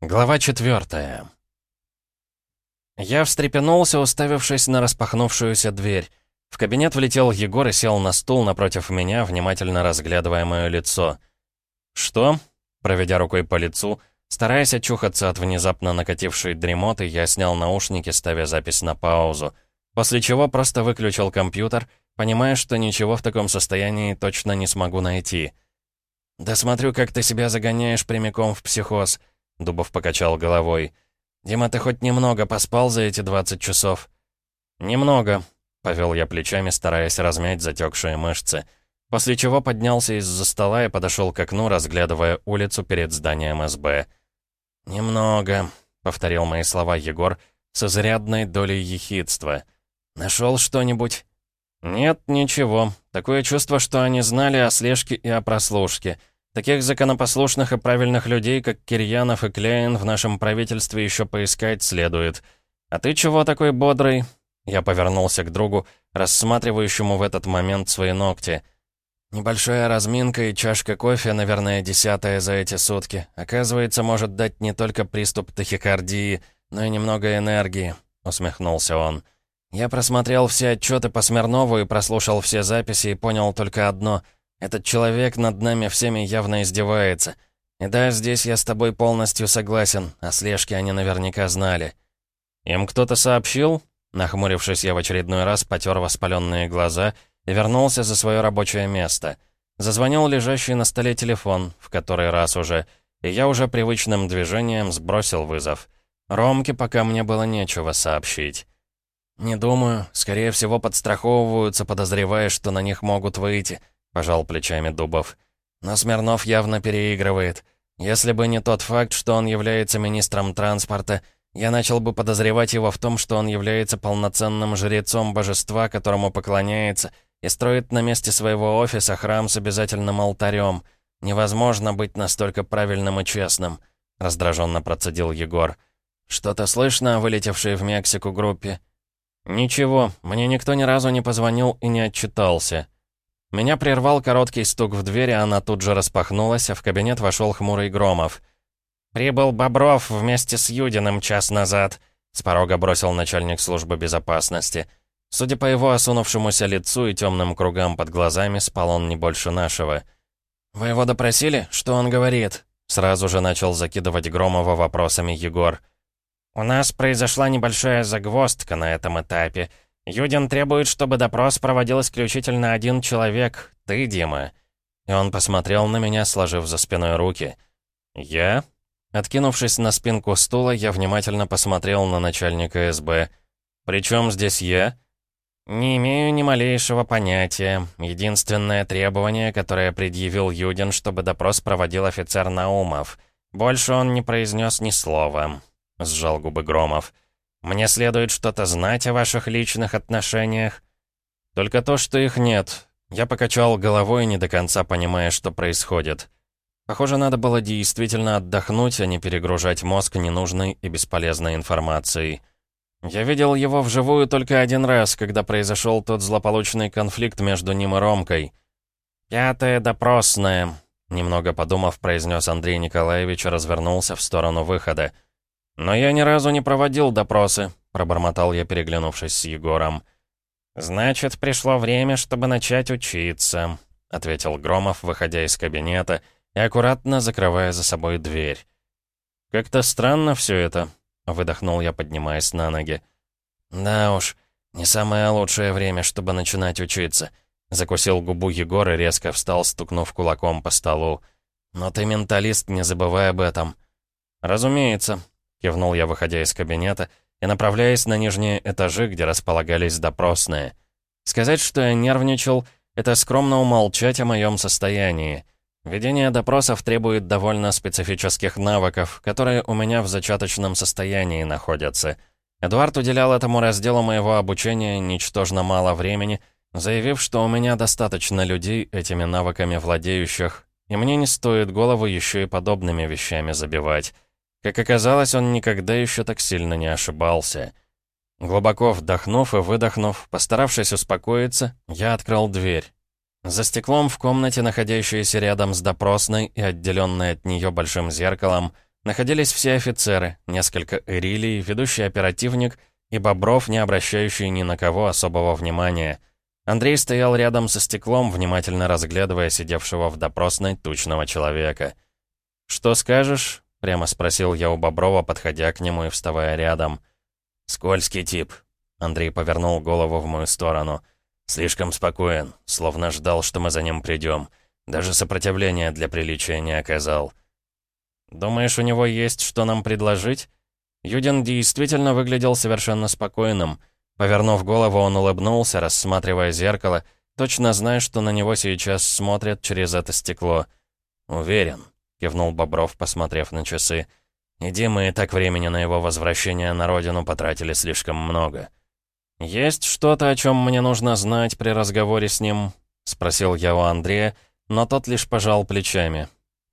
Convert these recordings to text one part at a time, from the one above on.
Глава четвертая. Я встрепенулся, уставившись на распахнувшуюся дверь. В кабинет влетел Егор и сел на стул напротив меня, внимательно разглядывая мое лицо. «Что?» Проведя рукой по лицу, стараясь очухаться от внезапно накатившей дремоты, я снял наушники, ставя запись на паузу. После чего просто выключил компьютер, понимая, что ничего в таком состоянии точно не смогу найти. «Да смотрю, как ты себя загоняешь прямиком в психоз», Дубов покачал головой. «Дима, ты хоть немного поспал за эти 20 часов?» «Немного», — повел я плечами, стараясь размять затекшие мышцы. После чего поднялся из-за стола и подошел к окну, разглядывая улицу перед зданием СБ. «Немного», — повторил мои слова Егор, с изрядной долей ехидства. «Нашел что-нибудь?» «Нет, ничего. Такое чувство, что они знали о слежке и о прослушке. Таких законопослушных и правильных людей, как Кирьянов и Клейн, в нашем правительстве еще поискать следует. А ты чего такой бодрый?» Я повернулся к другу, рассматривающему в этот момент свои ногти. «Небольшая разминка и чашка кофе, наверное, десятая за эти сутки. Оказывается, может дать не только приступ тахикардии, но и немного энергии», — усмехнулся он. «Я просмотрел все отчеты по Смирнову и прослушал все записи и понял только одно — этот человек над нами всеми явно издевается. И да, здесь я с тобой полностью согласен, о слежке они наверняка знали. Им кто-то сообщил? Нахмурившись, я в очередной раз потер воспаленные глаза и вернулся за свое рабочее место. Зазвонил лежащий на столе телефон, в который раз уже, и я уже привычным движением сбросил вызов. Ромке пока мне было нечего сообщить. «Не думаю. Скорее всего, подстраховываются, подозревая, что на них могут выйти», — пожал плечами Дубов. «Но Смирнов явно переигрывает. Если бы не тот факт, что он является министром транспорта, я начал бы подозревать его в том, что он является полноценным жрецом божества, которому поклоняется, и строит на месте своего офиса храм с обязательным алтарем. Невозможно быть настолько правильным и честным», — раздраженно процедил Егор. «Что-то слышно о вылетевшей в Мексику группе?» «Ничего, мне никто ни разу не позвонил и не отчитался». Меня прервал короткий стук в дверь, она тут же распахнулась, а в кабинет вошел хмурый Громов. «Прибыл Бобров вместе с Юдиным час назад», — с порога бросил начальник службы безопасности. Судя по его осунувшемуся лицу и темным кругам под глазами, спал он не больше нашего. «Вы его допросили? Что он говорит?» Сразу же начал закидывать Громова вопросами Егор. «У нас произошла небольшая загвоздка на этом этапе», «Юдин требует, чтобы допрос проводил исключительно один человек, ты, Дима». И он посмотрел на меня, сложив за спиной руки. «Я?» Откинувшись на спинку стула, я внимательно посмотрел на начальника СБ. «При чем здесь я?» «Не имею ни малейшего понятия. Единственное требование, которое предъявил Юдин, чтобы допрос проводил офицер Наумов. Больше он не произнес ни слова», — сжал губы Громов. «Громов». Мне следует что-то знать о ваших личных отношениях?» «Только то, что их нет». Я покачал головой, не до конца понимая, что происходит. Похоже, надо было действительно отдохнуть, а не перегружать мозг ненужной и бесполезной информацией. Я видел его вживую только один раз, когда произошел тот злополучный конфликт между ним и Ромкой. «Пятая допросная», — немного подумав, произнес Андрей Николаевич и развернулся в сторону выхода. «Но я ни разу не проводил допросы», — пробормотал я, переглянувшись с Егором. «Значит, пришло время, чтобы начать учиться», — ответил Громов, выходя из кабинета и аккуратно закрывая за собой дверь. «Как-то странно все это», — выдохнул я, поднимаясь на ноги. «Да уж, не самое лучшее время, чтобы начинать учиться», — закусил губу Егор и резко встал, стукнув кулаком по столу. «Но ты менталист, не забывай об этом». «Разумеется», Кивнул я, выходя из кабинета и направляясь на нижние этажи, где располагались допросные. Сказать, что я нервничал, это скромно умолчать о моем состоянии. Ведение допросов требует довольно специфических навыков, которые у меня в зачаточном состоянии находятся. Эдуард уделял этому разделу моего обучения ничтожно мало времени, заявив, что у меня достаточно людей, этими навыками владеющих, и мне не стоит голову еще и подобными вещами забивать. Как оказалось, он никогда еще так сильно не ошибался. Глубоко вдохнув и выдохнув, постаравшись успокоиться, я открыл дверь. За стеклом в комнате, находящейся рядом с допросной и отделенной от нее большим зеркалом, Находились все офицеры, несколько эрилий, ведущий оперативник и Бобров, не обращающий ни на кого особого внимания. Андрей стоял рядом со стеклом, внимательно разглядывая сидевшего в допросной тучного человека. «Что скажешь?» — прямо спросил я у Боброва, подходя к нему и вставая рядом. «Скользкий тип». Андрей повернул голову в мою сторону. «Слишком спокоен, словно ждал, что мы за ним придем. Даже сопротивления для приличия не оказал». «Думаешь, у него есть что нам предложить?» Юдин действительно выглядел совершенно спокойным. Повернув голову, он улыбнулся, рассматривая зеркало, точно зная, что на него сейчас смотрят через это стекло. «Уверен», — кивнул Бобров, посмотрев на часы. «Иди, мы и так времени на его возвращение на родину потратили слишком много». «Есть что-то, о чем мне нужно знать при разговоре с ним?» — спросил я у Андрея, но тот лишь пожал плечами.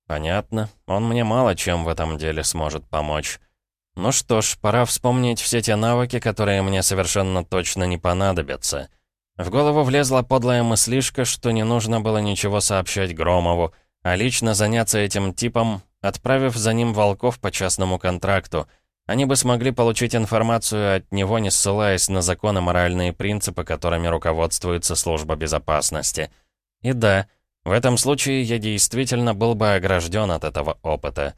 «Понятно. Он мне мало чем в этом деле сможет помочь. Ну что ж, пора вспомнить все те навыки, которые мне совершенно точно не понадобятся». В голову влезла подлая мыслишка, что не нужно было ничего сообщать Громову, а лично заняться этим типом, отправив за ним волков по частному контракту. Они бы смогли получить информацию от него, не ссылаясь на законы моральные принципы, которыми руководствуется служба безопасности. И да, в этом случае я действительно был бы огражден от этого опыта.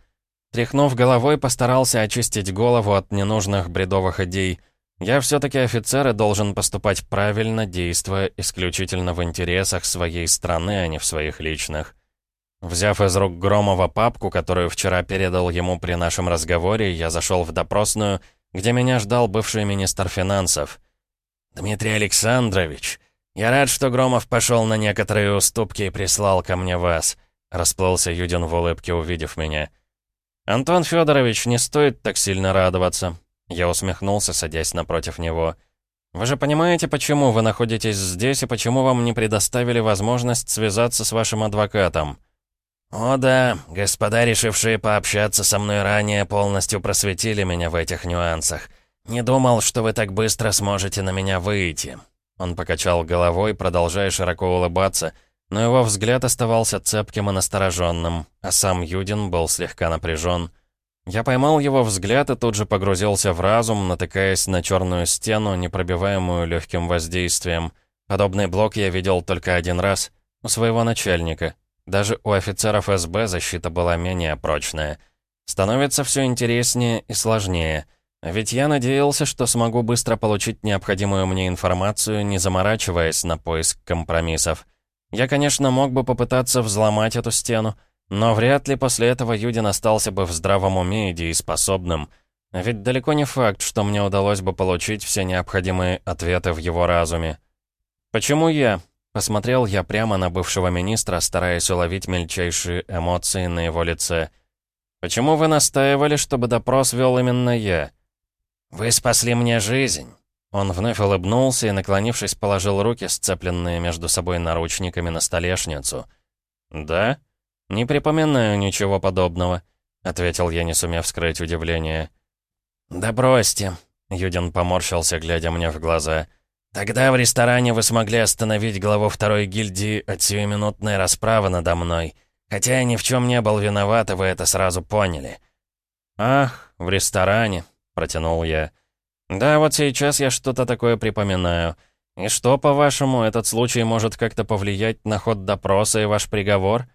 Тряхнув головой, постарался очистить голову от ненужных бредовых идей. Я все-таки офицер и должен поступать правильно, действуя исключительно в интересах своей страны, а не в своих личных. Взяв из рук Громова папку, которую вчера передал ему при нашем разговоре, я зашел в допросную, где меня ждал бывший министр финансов. «Дмитрий Александрович, «Я рад, что Громов пошел на некоторые уступки и прислал ко мне вас», — расплылся Юдин в улыбке, увидев меня. «Антон Федорович, не стоит так сильно радоваться», — я усмехнулся, садясь напротив него. «Вы же понимаете, почему вы находитесь здесь и почему вам не предоставили возможность связаться с вашим адвокатом?» «О да, господа, решившие пообщаться со мной ранее, полностью просветили меня в этих нюансах. Не думал, что вы так быстро сможете на меня выйти. Он покачал головой, продолжая широко улыбаться, но его взгляд оставался цепким и настороженным, а сам Юдин был слегка напряжен. Я поймал его взгляд и тут же погрузился в разум, натыкаясь на черную стену, непробиваемую легким воздействием. Подобный блок я видел только один раз — у своего начальника. Даже у офицеров СБ защита была менее прочная. Становится все интереснее и сложнее — ведь я надеялся, что смогу быстро получить необходимую мне информацию, не заморачиваясь на поиск компромиссов. Я, конечно, мог бы попытаться взломать эту стену, но вряд ли после этого Юдин остался бы в здравом уме и дееспособным. Ведь далеко не факт, что мне удалось бы получить все необходимые ответы в его разуме. «Почему я?» — посмотрел я прямо на бывшего министра, стараясь уловить мельчайшие эмоции на его лице. «Почему вы настаивали, чтобы допрос вел именно я?» «Вы спасли мне жизнь!» Он вновь улыбнулся и, наклонившись, положил руки, сцепленные между собой наручниками, на столешницу. «Да? Не припоминаю ничего подобного», — ответил я, не сумев скрыть удивление. «Да бросьте», — Юдин поморщился, глядя мне в глаза. «Тогда в ресторане вы смогли остановить главу второй гильдии от сиюминутной расправы надо мной. Хотя я ни в чем не был виноват, и вы это сразу поняли». «Ах, в ресторане», протянул я. «Да, вот сейчас я что-то такое припоминаю. И что, по-вашему, этот случай может как-то повлиять на ход допроса и ваш приговор?»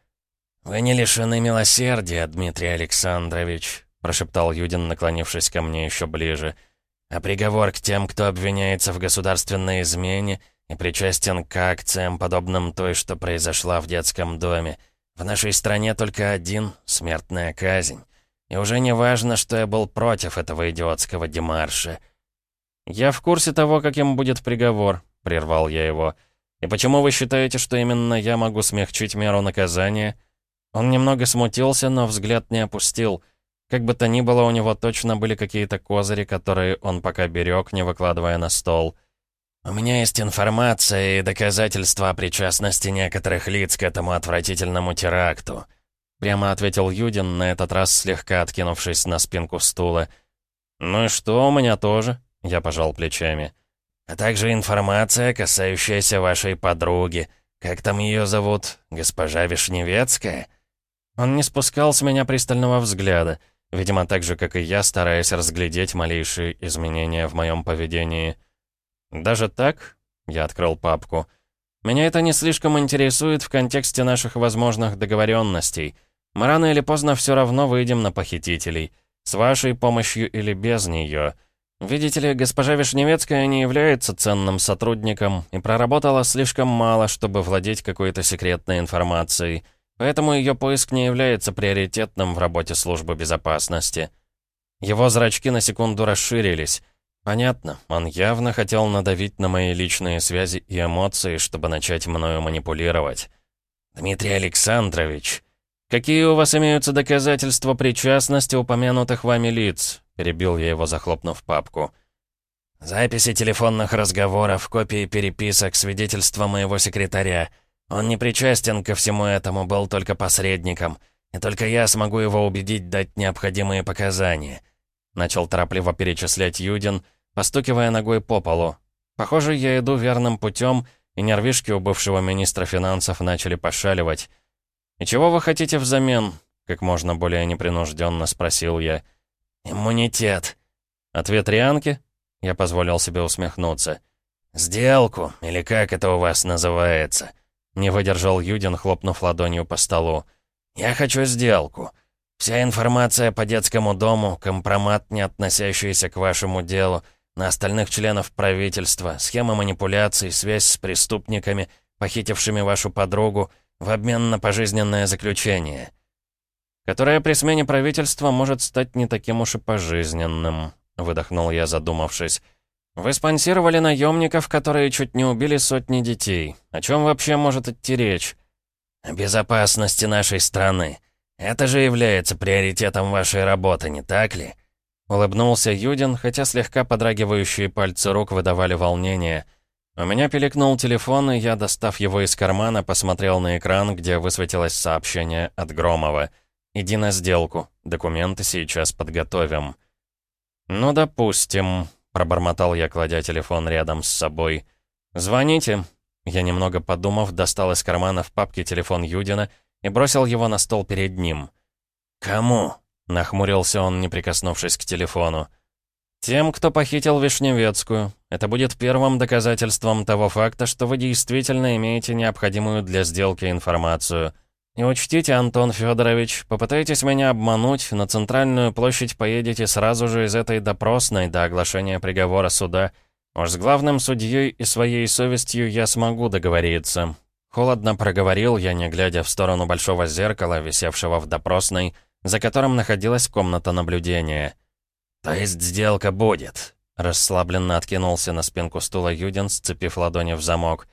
«Вы не лишены милосердия, Дмитрий Александрович», прошептал Юдин, наклонившись ко мне еще ближе. «А приговор к тем, кто обвиняется в государственной измене и причастен к акциям, подобным той, что произошла в детском доме. В нашей стране только один — смертная казнь. И уже не важно, что я был против этого идиотского демарша. «Я в курсе того, каким будет приговор», — прервал я его. «И почему вы считаете, что именно я могу смягчить меру наказания?» Он немного смутился, но взгляд не опустил. Как бы то ни было, у него точно были какие-то козыри, которые он пока берег, не выкладывая на стол. «У меня есть информация и доказательства о причастности некоторых лиц к этому отвратительному теракту», Прямо ответил Юдин, на этот раз слегка откинувшись на спинку стула. «Ну и что, у меня тоже?» Я пожал плечами. «А также информация, касающаяся вашей подруги. Как там ее зовут? Госпожа Вишневецкая?» Он не спускал с меня пристального взгляда. Видимо, так же, как и я, стараясь разглядеть малейшие изменения в моем поведении. «Даже так?» — я открыл папку. «Меня это не слишком интересует в контексте наших возможных договоренностей. Мы рано или поздно все равно выйдем на похитителей. С вашей помощью или без нее. Видите ли, госпожа Вишневецкая не является ценным сотрудником и проработала слишком мало, чтобы владеть какой-то секретной информацией. Поэтому ее поиск не является приоритетным в работе службы безопасности. Его зрачки на секунду расширились. Понятно, он явно хотел надавить на мои личные связи и эмоции, чтобы начать мною манипулировать. «Дмитрий Александрович, какие у вас имеются доказательства причастности упомянутых вами лиц?» Перебил я его, захлопнув папку. «Записи телефонных разговоров, копии переписок, свидетельства моего секретаря. Он не причастен ко всему этому, был только посредником. И только я смогу его убедить дать необходимые показания». Начал торопливо перечислять Юдин, постукивая ногой по полу. «Похоже, я иду верным путем, и нервишки у бывшего министра финансов начали пошаливать. «И чего вы хотите взамен?» — как можно более непринужденно спросил я. «Иммунитет». «Ответ Рианки?» Я позволил себе усмехнуться. «Сделку, или как это у вас называется?» Не выдержал Юдин, хлопнув ладонью по столу. «Я хочу сделку. Вся информация по детскому дому, компромат, не относящийся к вашему делу, на остальных членов правительства, схема манипуляций, связь с преступниками, похитившими вашу подругу, в обмен на пожизненное заключение» которое при смене правительства может стать не таким уж и пожизненным», — выдохнул я, задумавшись. «Вы спонсировали наемников, которые чуть не убили сотни детей. О чем вообще может идти речь?» «О безопасности нашей страны. Это же является приоритетом вашей работы, не так ли?» Улыбнулся Юдин, хотя слегка подрагивающие пальцы рук выдавали волнение. У меня пиликнул телефон, и я, достав его из кармана, посмотрел на экран, где высветилось сообщение от Громова — «Иди на сделку. Документы сейчас подготовим». «Ну, допустим», — пробормотал я, кладя телефон рядом с собой. «Звоните». Я, немного подумав, достал из кармана в папке телефон Юдина и бросил его на стол перед ним. «Кому?» — нахмурился он, не прикоснувшись к телефону. «Тем, кто похитил Вишневецкую. Это будет первым доказательством того факта, что вы действительно имеете необходимую для сделки информацию. «Не учтите, Антон Федорович, попытайтесь меня обмануть, на центральную площадь поедете сразу же из этой допросной до оглашения приговора суда. Уж с главным судьей и своей совестью я смогу договориться». Холодно проговорил я, не глядя в сторону большого зеркала, висевшего в допросной, за которым находилась комната наблюдения. «То есть сделка будет?» Расслабленно откинулся на спинку стула Юдин, сцепив ладони в замок.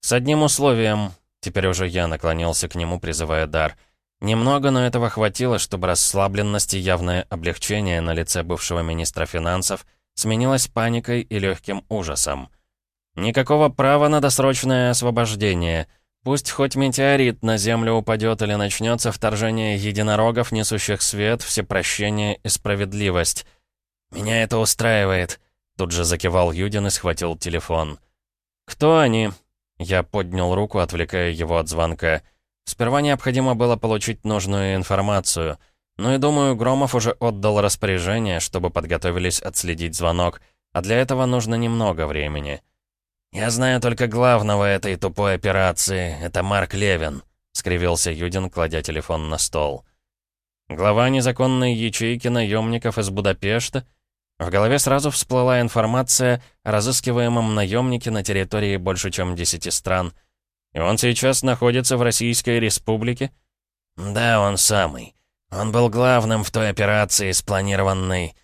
«С одним условием», Теперь уже я наклонился к нему, призывая дар. Немного, но этого хватило, чтобы расслабленность и явное облегчение на лице бывшего министра финансов сменилось паникой и легким ужасом. Никакого права на досрочное освобождение. Пусть хоть метеорит на землю упадет или начнется вторжение единорогов, несущих свет, всепрощение и справедливость. «Меня это устраивает», — тут же закивал Юдин и схватил телефон. «Кто они?» Я поднял руку, отвлекая его от звонка. Сперва необходимо было получить нужную информацию. Ну и думаю, Громов уже отдал распоряжение, чтобы подготовились отследить звонок, а для этого нужно немного времени. «Я знаю только главного этой тупой операции. Это Марк Левин», — скривился Юдин, кладя телефон на стол. «Глава незаконной ячейки наемников из Будапешта?» В голове сразу всплыла информация о разыскиваемом наемнике на территории больше чем десяти стран. И он сейчас находится в Российской Республике? Да, он самый. Он был главным в той операции, спланированной...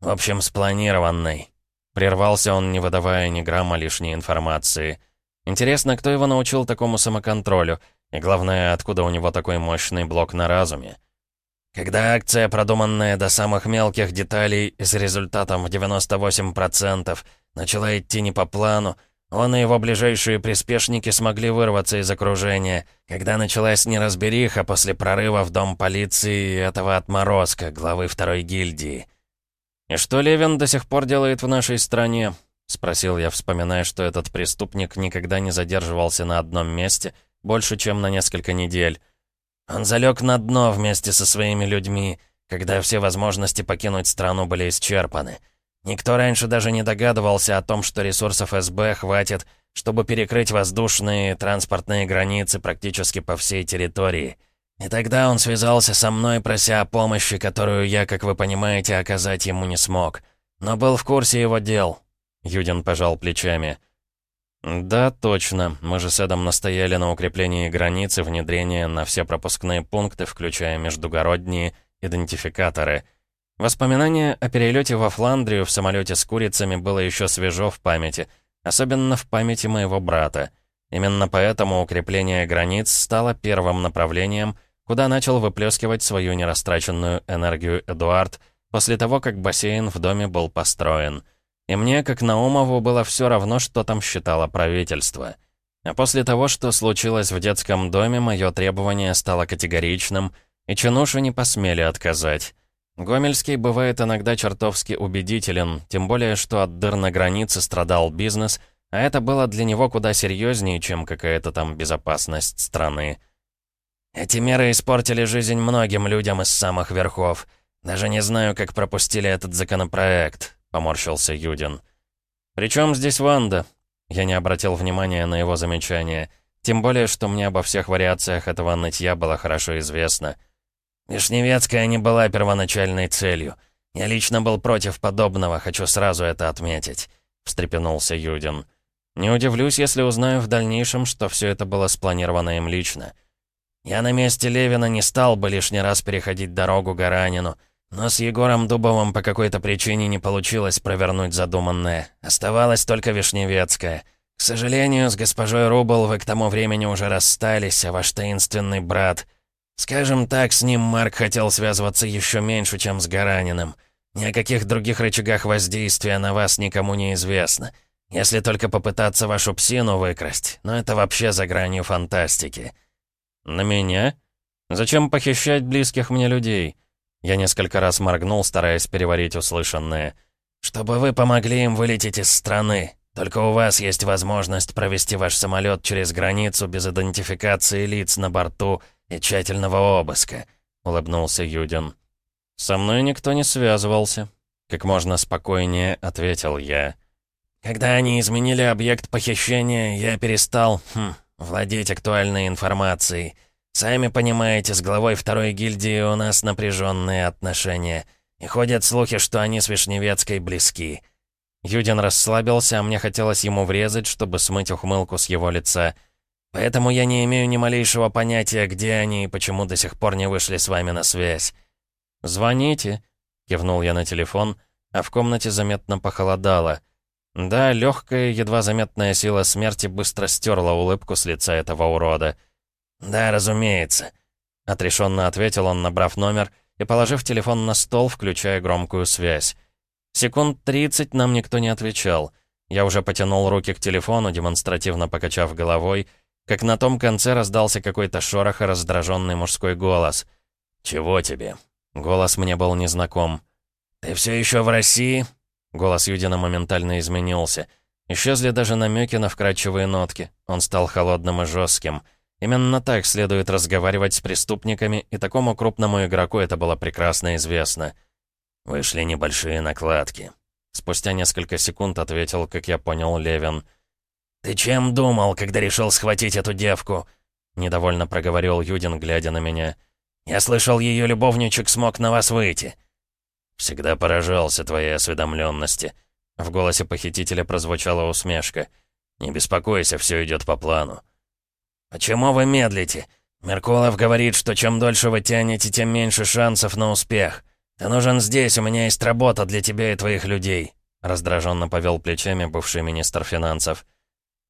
В общем, спланированной. Прервался он, не выдавая ни грамма лишней информации. Интересно, кто его научил такому самоконтролю? И главное, откуда у него такой мощный блок на разуме? Когда акция, продуманная до самых мелких деталей и с результатом в 98%, начала идти не по плану, он и его ближайшие приспешники смогли вырваться из окружения, когда началась неразбериха после прорыва в дом полиции этого отморозка, главы второй гильдии. «И что Левин до сих пор делает в нашей стране?» — спросил я, вспоминая, что этот преступник никогда не задерживался на одном месте больше, чем на несколько недель. Он залег на дно вместе со своими людьми, когда все возможности покинуть страну были исчерпаны. Никто раньше даже не догадывался о том, что ресурсов СБ хватит, чтобы перекрыть воздушные транспортные границы практически по всей территории. И тогда он связался со мной, прося о помощи, которую я, как вы понимаете, оказать ему не смог. Но был в курсе его дел. Юдин пожал плечами. «Да, точно. Мы же с Эдом настояли на укреплении границы, внедрения на все пропускные пункты, включая междугородние идентификаторы. Воспоминание о перелете во Фландрию в самолете с курицами было еще свежо в памяти, особенно в памяти моего брата. Именно поэтому укрепление границ стало первым направлением, куда начал выплескивать свою нерастраченную энергию Эдуард после того, как бассейн в доме был построен — и мне, как Наумову, было все равно, что там считало правительство. А после того, что случилось в детском доме, мое требование стало категоричным, и чинуши не посмели отказать. Гомельский бывает иногда чертовски убедителен, тем более, что от дыр на границе страдал бизнес, а это было для него куда серьезнее, чем какая-то там безопасность страны. Эти меры испортили жизнь многим людям из самых верхов. Даже не знаю, как пропустили этот законопроект. — поморщился Юдин. «При чем здесь Ванда?» Я не обратил внимания на его замечание. Тем более, что мне обо всех вариациях этого нытья было хорошо известно. «Вишневецкая не была первоначальной целью. Я лично был против подобного, хочу сразу это отметить», — встрепенулся Юдин. «Не удивлюсь, если узнаю в дальнейшем, что все это было спланировано им лично». «Я на месте Левина не стал бы лишний раз переходить дорогу Гаранину», но с Егором Дубовым по какой-то причине не получилось провернуть задуманное. Оставалась только Вишневецкая. К сожалению, с госпожой Рубл вы к тому времени уже расстались, а ваш таинственный брат... Скажем так, с ним Марк хотел связываться еще меньше, чем с Гараниным. Ни о каких других рычагах воздействия на вас никому не известно. Если только попытаться вашу псину выкрасть, но это вообще за гранью фантастики. На меня? Зачем похищать близких мне людей? Я несколько раз моргнул, стараясь переварить услышанное. «Чтобы вы помогли им вылететь из страны. Только у вас есть возможность провести ваш самолет через границу без идентификации лиц на борту и тщательного обыска», — улыбнулся Юдин. «Со мной никто не связывался», — как можно спокойнее ответил я. «Когда они изменили объект похищения, я перестал, хм, владеть актуальной информацией». Сами понимаете, с главой второй гильдии у нас напряженные отношения. И ходят слухи, что они с Вишневецкой близки». Юдин расслабился, а мне хотелось ему врезать, чтобы смыть ухмылку с его лица. «Поэтому я не имею ни малейшего понятия, где они и почему до сих пор не вышли с вами на связь». «Звоните», — кивнул я на телефон, а в комнате заметно похолодало. Да, легкая, едва заметная сила смерти быстро стерла улыбку с лица этого урода. «Да, разумеется», — отрешенно ответил он, набрав номер и положив телефон на стол, включая громкую связь. Секунд 30 нам никто не отвечал. Я уже потянул руки к телефону, демонстративно покачав головой, как на том конце раздался какой-то шорох и раздраженный мужской голос. «Чего тебе?» Голос мне был незнаком. «Ты все еще в России?» Голос Юдина моментально изменился. Исчезли даже намеки на вкрадчивые нотки. Он стал холодным и жестким. Именно так следует разговаривать с преступниками, и такому крупному игроку это было прекрасно известно. Вышли небольшие накладки. Спустя несколько секунд ответил, как я понял, Левин. «Ты чем думал, когда решил схватить эту девку?» Недовольно проговорил Юдин, глядя на меня. «Я слышал, ее любовничек смог на вас выйти». «Всегда поражался твоей осведомленности». В голосе похитителя прозвучала усмешка. «Не беспокойся, все идет по плану». «Почему вы медлите? Меркулов говорит, что чем дольше вы тянете, тем меньше шансов на успех. Ты нужен здесь, у меня есть работа для тебя и твоих людей», раздраженно повел плечами бывший министр финансов.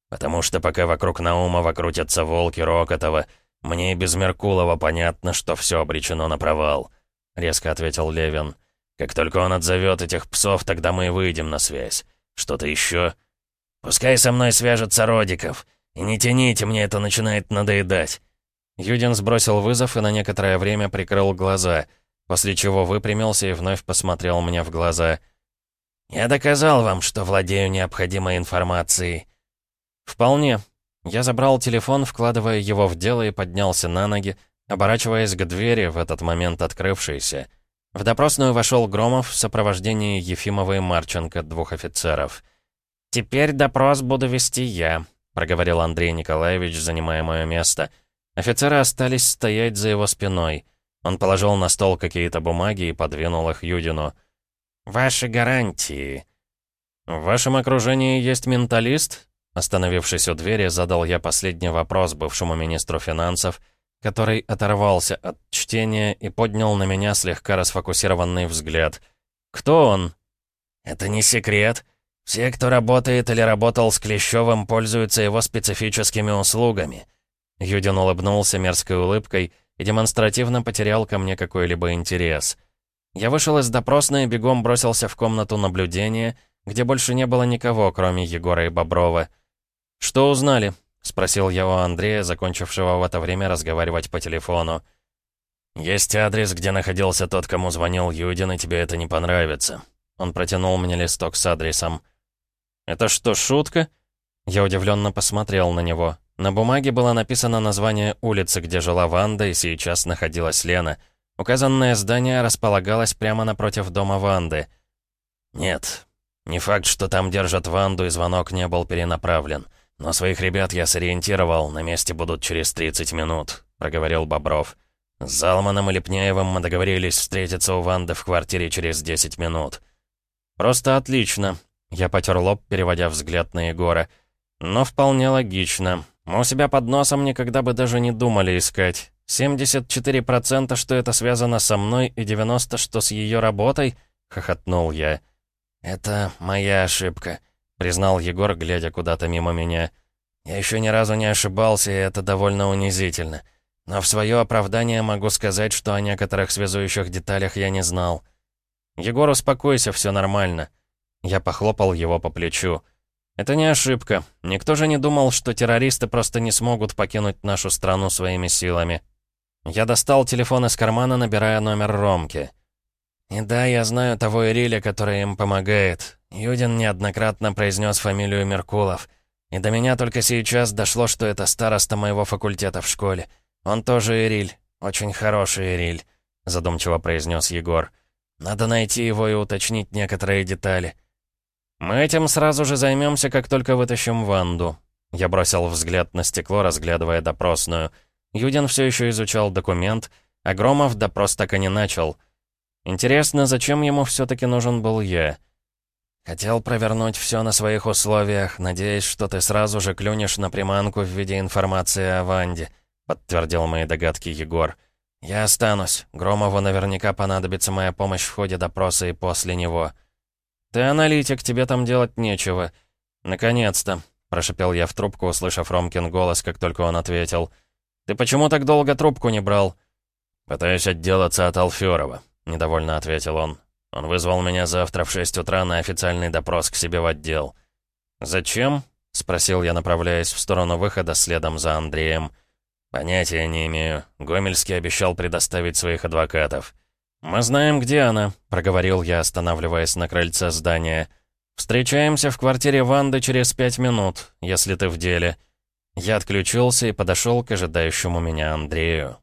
«Потому что пока вокруг Наумова крутятся волки Рокотова, мне и без Меркулова понятно, что все обречено на провал», резко ответил Левин. «Как только он отзовет этих псов, тогда мы и выйдем на связь. Что-то еще?» «Пускай со мной свяжется Родиков». «И не тяните, мне это начинает надоедать». Юдин сбросил вызов и на некоторое время прикрыл глаза, после чего выпрямился и вновь посмотрел мне в глаза. «Я доказал вам, что владею необходимой информацией». «Вполне». Я забрал телефон, вкладывая его в дело и поднялся на ноги, оборачиваясь к двери, в этот момент открывшейся. В допросную вошел Громов в сопровождении Ефимова и Марченко, двух офицеров. «Теперь допрос буду вести я», — проговорил Андрей Николаевич, занимая мое место. Офицеры остались стоять за его спиной. Он положил на стол какие-то бумаги и подвинул их Юдину. «Ваши гарантии». «В вашем окружении есть менталист?» Остановившись у двери, задал я последний вопрос бывшему министру финансов, который оторвался от чтения и поднял на меня слегка расфокусированный взгляд. «Кто он?» «Это не секрет. Все, кто работает или работал с Клещевым, пользуются его специфическими услугами». Юдин улыбнулся мерзкой улыбкой и демонстративно потерял ко мне какой-либо интерес. Я вышел из допросной и бегом бросился в комнату наблюдения, где больше не было никого, кроме Егора и Боброва. «Что узнали?» — спросил я у Андрея, закончившего в это время разговаривать по телефону. «Есть адрес, где находился тот, кому звонил Юдин, и тебе это не понравится». Он протянул мне листок с адресом. «Это что, шутка?» Я удивленно посмотрел на него. На бумаге было написано название улицы, где жила Ванда, и сейчас находилась Лена. Указанное здание располагалось прямо напротив дома Ванды. «Нет, не факт, что там держат Ванду, и звонок не был перенаправлен». «Но своих ребят я сориентировал, на месте будут через 30 минут», — проговорил Бобров. «С Залманом и Лепняевым мы договорились встретиться у Ванды в квартире через 10 минут». «Просто отлично», — я потер лоб, переводя взгляд на Егора. «Но вполне логично. Мы у себя под носом никогда бы даже не думали искать. 74% что это связано со мной и 90% что с ее работой?» — хохотнул я. «Это моя ошибка», признал Егор, глядя куда-то мимо меня. «Я еще ни разу не ошибался, и это довольно унизительно. Но в свое оправдание могу сказать, что о некоторых связующих деталях я не знал». «Егор, успокойся, все нормально». Я похлопал его по плечу. «Это не ошибка. Никто же не думал, что террористы просто не смогут покинуть нашу страну своими силами». Я достал телефон из кармана, набирая номер Ромки. «И да, я знаю того Ириля, который им помогает. Юдин неоднократно произнес фамилию Меркулов. И до меня только сейчас дошло, что это староста моего факультета в школе. Он тоже Ириль. Очень хороший Ириль», — задумчиво произнес Егор. «Надо найти его и уточнить некоторые детали». «Мы этим сразу же займемся, как только вытащим Ванду». Я бросил взгляд на стекло, разглядывая допросную. Юдин все еще изучал документ, а Громов допрос так и не начал. «Интересно, зачем ему все-таки нужен был я?» «Хотел провернуть все на своих условиях, надеясь, что ты сразу же клюнешь на приманку в виде информации о Ванде», подтвердил мои догадки Егор. «Я останусь. Громову наверняка понадобится моя помощь в ходе допроса и после него». «Ты аналитик, тебе там делать нечего». «Наконец-то», — прошипел я в трубку, услышав Ромкин голос, как только он ответил. «Ты почему так долго трубку не брал?» «Пытаюсь отделаться от Алферова», — недовольно ответил он. Он вызвал меня завтра в 6 утра на официальный допрос к себе в отдел. «Зачем?» — спросил я, направляясь в сторону выхода следом за Андреем. «Понятия не имею. Гомельский обещал предоставить своих адвокатов». «Мы знаем, где она», — проговорил я, останавливаясь на крыльце здания. «Встречаемся в квартире Ванды через пять минут, если ты в деле». Я отключился и подошел к ожидающему меня Андрею.